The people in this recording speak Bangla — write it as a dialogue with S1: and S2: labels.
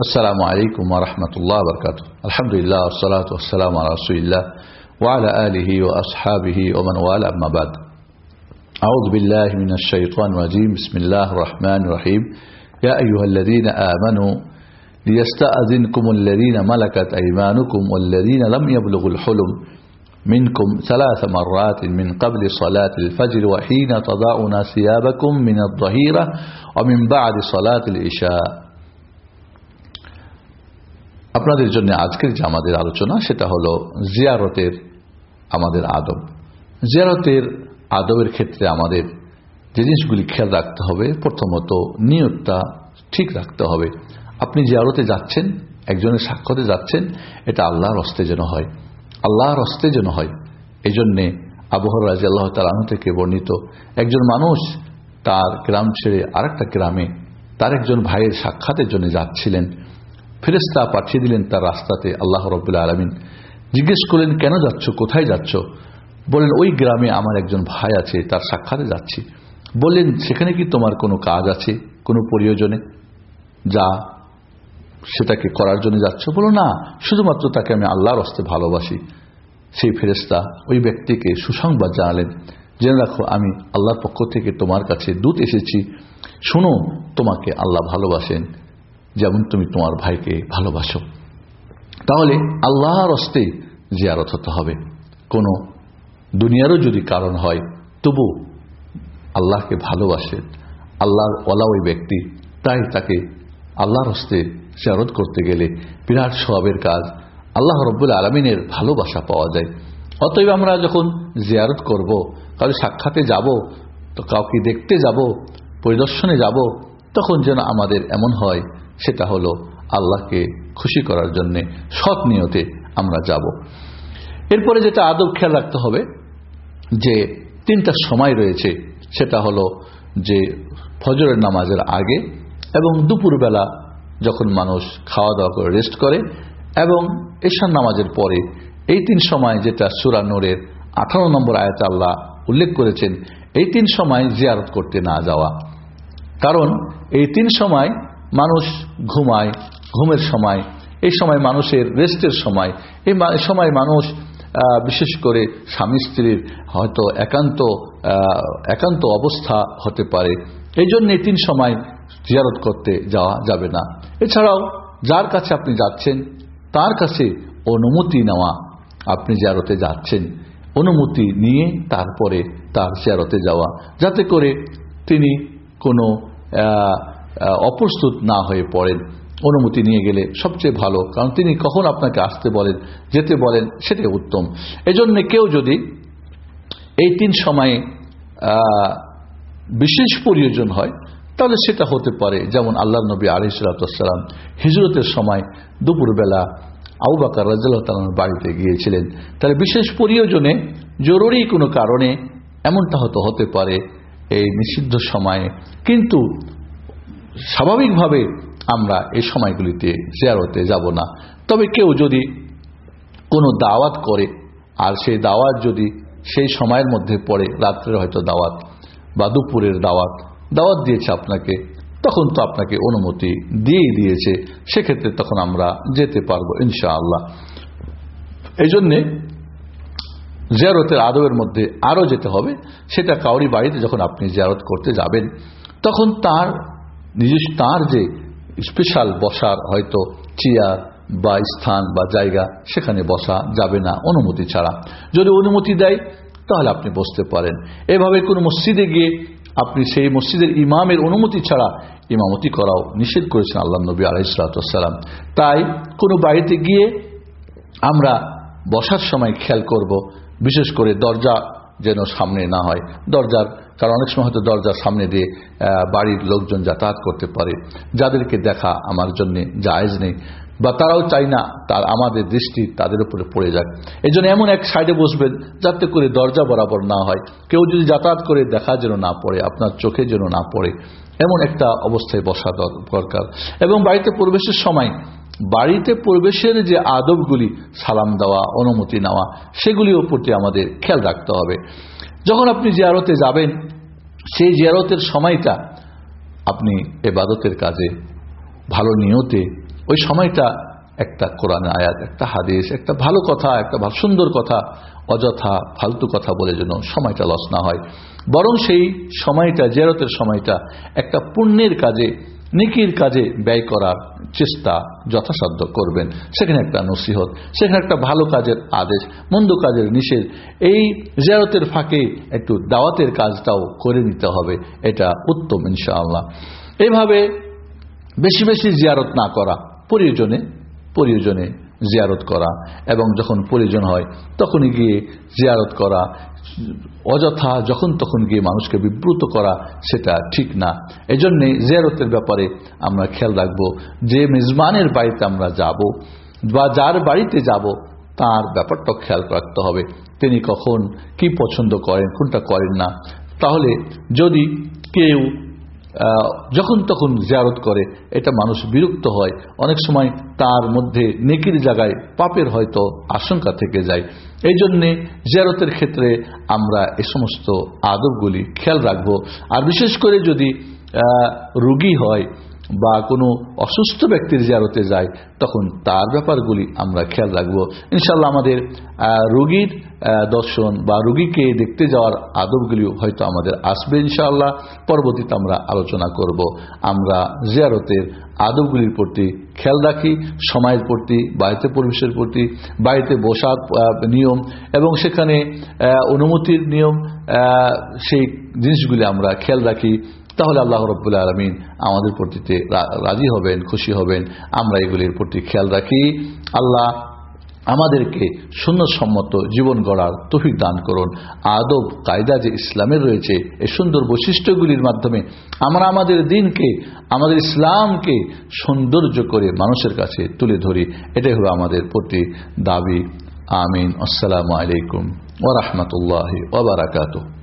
S1: السلام عليكم ورحمة الله وبركاته. الحمد لله والصلاة والسلام على رسول الله وعلى آله وأصحابه ومن والاه. أما بعد أعوذ بالله من الشيطان الرجيم. بسم الله الرحمن الرحيم. يا أيها الذين آمنوا ليستأذنكم الذين ملكت أيمانكم والذين لم يبلغوا الحلم منكم ثلاث مرات من قبل صلاة الفجر وحين تضعون ثيابكم من الظهيرة ومن بعد صلاة العشاء. আপনাদের জন্য আজকের যে আমাদের আলোচনা, সেটা হলো জিয়ারতের আমাদের আদব। জিয়ারতের আদবের ক্ষেত্রে আমাদের যে জিনিসগুলি খেয়াল রাখতে হবে, প্রথমত নিয়তটা ঠিক রাখতে হবে। আপনি জিয়ারতে যাচ্ছেন, একজনের সাক্ষাতে যাচ্ছেন, এটা আল্লাহর হস্তে যেন হয়। আল্লাহর হস্তে যেন হয়। এই জন্যে আবহর রাজি আল্লাহ তালাহ থেকে বর্ণিত, একজন মানুষ তার গ্রাম ছেড়ে আরেকটা গ্রামে তার একজন ভাইয়ের সাক্ষাতের জন্য যাচ্ছিলেন। ফেরেস্তা পাঠিয়ে দিলেন তার রাস্তাতে, আল্লাহ রবুল্লা আলমিন। জিজ্ঞেস করলেন, কেন যাচ্ছ? কোথায় যাচ্ছ? বললেন, ওই গ্রামে আমার একজন ভাই আছে, তার সাক্ষাতে যাচ্ছি। বললেন, সেখানে কি তোমার কোনো কাজ আছে, কোনো প্রয়োজনে? যা সেটাকে করার জন্য যাচ্ছ? বলো না, শুধুমাত্র তাকে আমি আল্লাহর হস্তে ভালোবাসি। সেই ফেরেস্তা ওই ব্যক্তিকে সুসংবাদ জানালেন, জেনে রাখো, আমি আল্লাহর পক্ষ থেকে তোমার কাছে দূত এসেছি। শুনো, তোমাকে আল্লাহ ভালোবাসেন। যেমন তুমি তোমার ভাইকে ভালোবাসো। তাহলে আল্লাহর হস্তে জিয়ারত হতে হবে। কোনো দুনিয়ারও যদি কারণ হয়, তবু আল্লাহকে ভালোবাসে। আল্লাহর ওলা ওই ব্যক্তি, তাই তাকে আল্লাহর হস্তে জিয়ারত করতে গেলে বিরাট সবের কাজ। আল্লাহ রব্বুল আলমিনের ভালোবাসা পাওয়া যায়। অতএব আমরা যখন জিয়ারত করব, কারও সাক্ষাতে যাব, তো কাউকে দেখতে যাব, পরিদর্শনে যাব, তখন যেন আমাদের এমন হয় সেটা হলো আল্লাহকে খুশি করার জন্যে সৎ নিয়তে আমরা যাব। এরপরে যেটা আদব খেয়াল রাখতে হবে, যে তিনটা সময় রয়েছে, সেটা হলো যে ফজরের নামাজের আগে এবং দুপুরবেলা যখন মানুষ খাওয়া দাওয়া করে রেস্ট করে এবং এশার নামাজের পরে এই তিন সময় যেটা সুরানোরের আঠারো নম্বর আয়াত আল্লাহ উল্লেখ করেছেন, এই তিন সময় জিয়ারত করতে না যাওয়া। কারণ এই তিন সময় মানুষ ঘুমায়, ঘুমের সময়, এই সময় মানুষের রেস্টের সময়, এই সময় মানুষ বিশেষ করে স্বামী স্ত্রীর হয়তো একান্ত একান্ত অবস্থা হতে পারে। এই জন্য এই তিন সময় জিয়ারত করতে যাওয়া যাবে না। এছাড়াও যার কাছে আপনি যাচ্ছেন, তার কাছে অনুমতি নেওয়া, আপনি জিয়ারতে যাচ্ছেন। অনুমতি নিয়ে তারপরে তার জিয়ারতে যাওয়া। যাতে করে তিনি কোনো অপ্রস্তুত না হয়ে পড়েন। অনুমতি নিয়ে গেলে সবচেয়ে ভালো, কারণ তিনি কখন আপনাকে আসতে বলেন, যেতে বলেন, সেটাই উত্তম। এজন্য কেউ যদি এই তিন সময়ে বিশেষ প্রয়োজন হয়, তাহলে সেটা হতে পারে, যেমন আল্লাহ নবী আলিসাল্লাম হিজরতের সময় দুপুরবেলা আউবাকার রাজ্লাহ বাড়িতে গিয়েছিলেন। তাহলে বিশেষ প্রয়োজনে জরুরি কোনো কারণে এমনটা হয়তো হতে পারে এই নিষিদ্ধ সময়ে। কিন্তু স্বাভাবিকভাবে আমরা এই সময়গুলিতে জিয়ারতে যাব না। তবে কেউ যদি কোনো দাওয়াত করে, আর সেই দাওয়াত যদি সেই সময়ের মধ্যে পড়ে, রাত্রের হয়তো দাওয়াত বা দুপুরের দাওয়াত দাওয়াত দিয়েছে আপনাকে, তখন তো আপনাকে অনুমতি দিয়েই দিয়েছে। সেক্ষেত্রে তখন আমরা যেতে পারব ইনশাআল্লাহ। এই জন্যে জিয়ারতের আদবের মধ্যে আরও যেতে হবে। সেটা কাউরি বাড়িতে যখন আপনি জিয়ারত করতে যাবেন, তখন তার নিজস্ব তার যে স্পেশাল বসার হয়তো চেয়ার বা স্থান বা জায়গা, সেখানে বসা যাবে না, অনুমতি ছাড়া। যদি অনুমতি দেয়, তাহলে আপনি বসতে পারেন। এভাবে কোনো মসজিদে গিয়ে আপনি সেই মসজিদের ইমামের অনুমতি ছাড়া ইমামতি করাও নিষেধ করেছেন আল্লাহ নবী আলাইসালাম তাই কোনো বাড়িতে গিয়ে আমরা বসার সময় খেয়াল করব, বিশেষ করে দরজা যেন সামনে না হয়। দরজার কারণ অনেক সময় হয়তো দরজার সামনে দিয়ে বাড়ির লোকজন যাতায়াত করতে পারে, যাদেরকে দেখা আমার জন্য জায়েজ নেই, বা তারাও চাই না তার আমাদের দৃষ্টি তাদের উপরে পড়ে যাক এই এমন এক সাইডে বসবেন যাতে করে দরজা বরাবর না হয়। কেউ যদি যাতায়াত করে দেখা যেন না পড়ে, আপনার চোখে যেন না পড়ে, এমন একটা অবস্থায় বসা দরকার। এবং বাড়িতে প্রবেশের সময় বাড়িতে প্রবেশের যে আদবগুলি সালাম দেওয়া, অনুমতি নেওয়া, সেগুলির প্রতি আমাদের খেয়াল রাখতে হবে। যখন আপনি জিয়ারতে যাবেন, সেই জিয়ারতের সময়টা আপনি এবাদতের কাজে, ভালো নিয়তে, ওই সময়টা একটা কোরআন আয়াত, একটা হাদিস, একটা ভালো কথা, একটা ভালো সুন্দর কথা, অযথা ফালতু কথা বলে যেন সময়টা লস না হয়। বরং সেই সময়টা জেরতের সময়টা একটা পুণ্যের কাজে নিকির কাজে ব্যয় করার চেষ্টা যথাসাধ্য করবেন। সেখানে একটা নসিহত, সেখানে একটা ভালো কাজের আদেশ, মন্দ কাজের নিষেধ। এই জিয়ারতের ফাঁকে একটু দাওয়াতের কাজটাও করে নিতে হবে, এটা উত্তম ইনশাআল্লাহ। এভাবে বেশি বেশি জিয়ারত না করা, প্রয়োজনে প্রয়োজনে জিয়ারত করা এবং যখন প্রয়োজন হয় তখনই গিয়ে জিয়ারত করা অযথা যখন তখন গিয়ে মানুষকে বিব্রত করা সেটা ঠিক না। এজন্যে জিয়ারতের ব্যাপারে আমরা খেয়াল রাখব, যে মেজবানের বাড়িতে আমরা যাব বা যার বাড়িতে যাব, তার ব্যাপারটা খেয়াল রাখতে হবে। তিনি কখন কি পছন্দ করেন, কোনটা করেন না। তাহলে যদি কেউ যখন তখন জিয়ারত করে, এটা মানুষ বিরক্ত হয়। অনেক সময় তার মধ্যে নেকির জায়গায় পাপের হয়তো আশঙ্কা থেকে যায়। এই জন্যে জিয়ারতের ক্ষেত্রে আমরা এ সমস্ত আদবগুলি খেয়াল রাখব। আর বিশেষ করে যদি রুগী হয় বা কোনো অসুস্থ ব্যক্তির জিয়ারতে যায়, তখন তার ব্যাপারগুলি আমরা খেয়াল রাখব। ইনশাল্লাহ আমাদের রুগীর দর্শন বা রুগীকে দেখতে যাওয়ার আদবগুলিও হয়তো আমাদের আসবে ইনশাআল্লাহ। পরবর্তীতে আমরা আলোচনা করব। আমরা জিয়ারতের আদবগুলির প্রতি খেয়াল রাখি, সময়ের প্রতি, বাড়িতে পরিবেশের প্রতি, বাড়িতে বসার নিয়ম এবং সেখানে অনুমতির নিয়ম সেই জিনিসগুলি আমরা খেয়াল রাখি। তাহলে আল্লাহ রব্বুল্লা আলমিন আমাদের প্রতিতে রাজি হবেন, খুশি হবেন। আমরা এগুলির প্রতি খেয়াল রাখি। আল্লাহ আমাদেরকে সুন্দরসম্মত জীবন গড়ার তফিক দান করুন। আদব, কায়দা যে ইসলামের রয়েছে এই সুন্দর বৈশিষ্ট্যগুলির মাধ্যমে আমরা আমাদের দিনকে, আমাদের ইসলামকে সৌন্দর্য করে মানুষের কাছে তুলে ধরি। এটাই হলো আমাদের প্রতি দাবি। আমিন। আসসালামু আলাইকুম ওরহমতুল্লাহ ওবরাকাতু